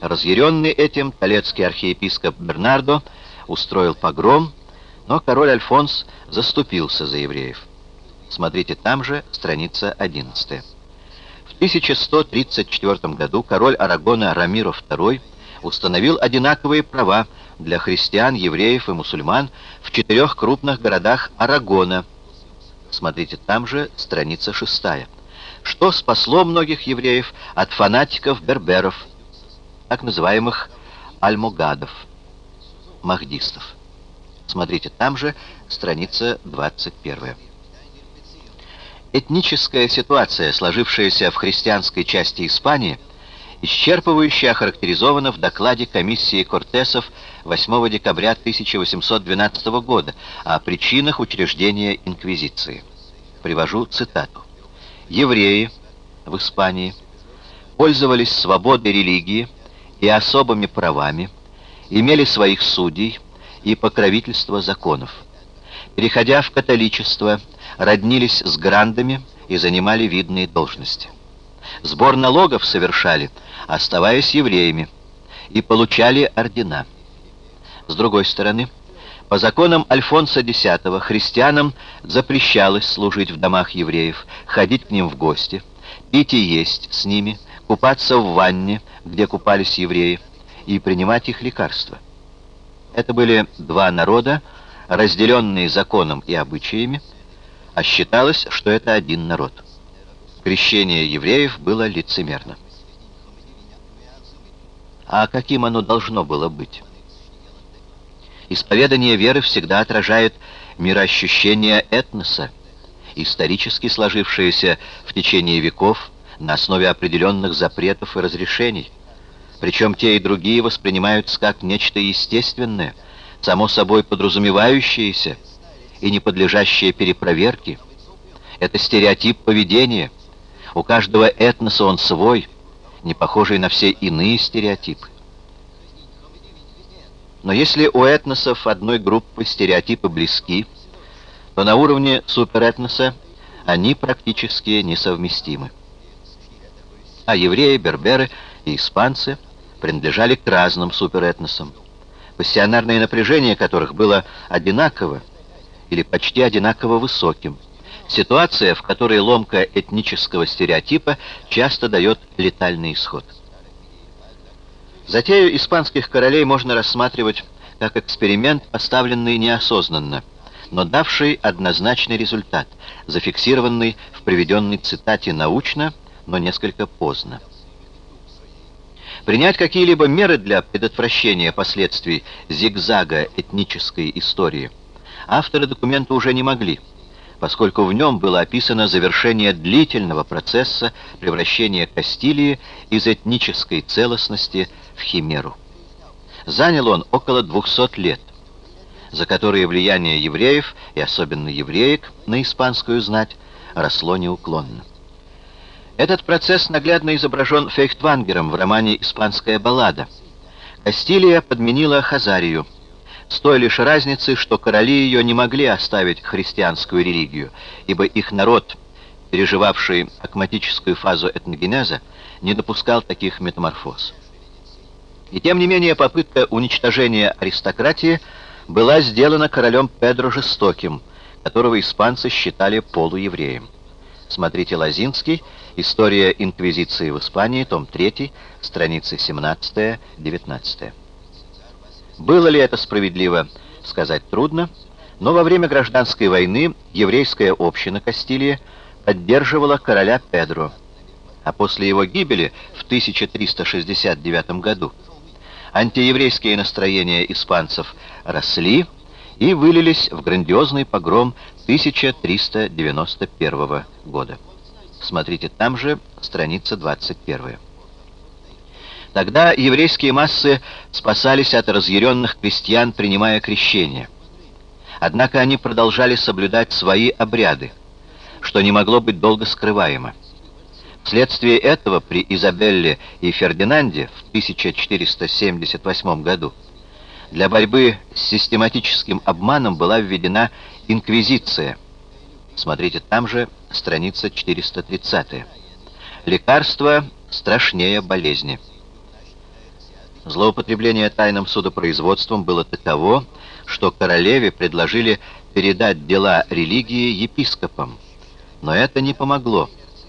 Разъяренный этим, талецкий архиепископ Бернардо устроил погром, но король Альфонс заступился за евреев. Смотрите там же, страница 11. В 1134 году король Арагона Рамиро II установил одинаковые права для христиан, евреев и мусульман в четырех крупных городах Арагона. Смотрите там же, страница 6. Что спасло многих евреев от фанатиков-берберов, так называемых альмогадов, махдистов. Смотрите там же, страница 21. Этническая ситуация, сложившаяся в христианской части Испании, исчерпывающе охарактеризована в докладе комиссии Кортесов 8 декабря 1812 года о причинах учреждения инквизиции. Привожу цитату. «Евреи в Испании пользовались свободой религии и особыми правами, имели своих судей и покровительство законов. Переходя в католичество, роднились с грандами и занимали видные должности. Сбор налогов совершали, оставаясь евреями, и получали ордена. С другой стороны, по законам Альфонса X христианам запрещалось служить в домах евреев, ходить к ним в гости, пить и есть с ними, купаться в ванне, где купались евреи, и принимать их лекарства. Это были два народа, разделенные законом и обычаями, а считалось, что это один народ. Крещение евреев было лицемерно. А каким оно должно было быть? Исповедание веры всегда отражает мироощущение этноса, исторически сложившееся в течение веков на основе определенных запретов и разрешений. Причем те и другие воспринимаются как нечто естественное, само собой подразумевающееся, и не подлежащее перепроверке. Это стереотип поведения. У каждого этноса он свой, не похожий на все иные стереотипы. Но если у этносов одной группы стереотипы близки, то на уровне суперэтноса они практически несовместимы. А евреи, берберы и испанцы принадлежали к разным суперэтносам, пассионарное напряжение которых было одинаково или почти одинаково высоким. Ситуация, в которой ломка этнического стереотипа часто дает летальный исход. Затею испанских королей можно рассматривать как эксперимент, поставленный неосознанно, но давший однозначный результат, зафиксированный в приведенной цитате научно, но несколько поздно. Принять какие-либо меры для предотвращения последствий зигзага этнической истории – авторы документа уже не могли, поскольку в нем было описано завершение длительного процесса превращения Кастилии из этнической целостности в химеру. Занял он около 200 лет, за которые влияние евреев, и особенно евреек, на испанскую знать, росло неуклонно. Этот процесс наглядно изображен Фейхтвангером в романе «Испанская баллада». Кастилия подменила Хазарию – с той лишь разницей, что короли ее не могли оставить христианскую религию, ибо их народ, переживавший акматическую фазу этногенеза, не допускал таких метаморфоз. И тем не менее попытка уничтожения аристократии была сделана королем Педро Жестоким, которого испанцы считали полуевреем. Смотрите Лазинский, История инквизиции в Испании, том 3, страницы 17-19. Было ли это справедливо, сказать трудно, но во время гражданской войны еврейская община Кастилии поддерживала короля Педро, а после его гибели в 1369 году антиеврейские настроения испанцев росли и вылились в грандиозный погром 1391 года. Смотрите там же, страница 21. Тогда еврейские массы спасались от разъяренных крестьян, принимая крещение. Однако они продолжали соблюдать свои обряды, что не могло быть долго скрываемо. Вследствие этого при Изабелле и Фердинанде в 1478 году для борьбы с систематическим обманом была введена инквизиция. Смотрите там же, страница 430. Лекарство страшнее болезни. Злоупотребление тайным судопроизводством было таково, что королеве предложили передать дела религии епископам. Но это не помогло.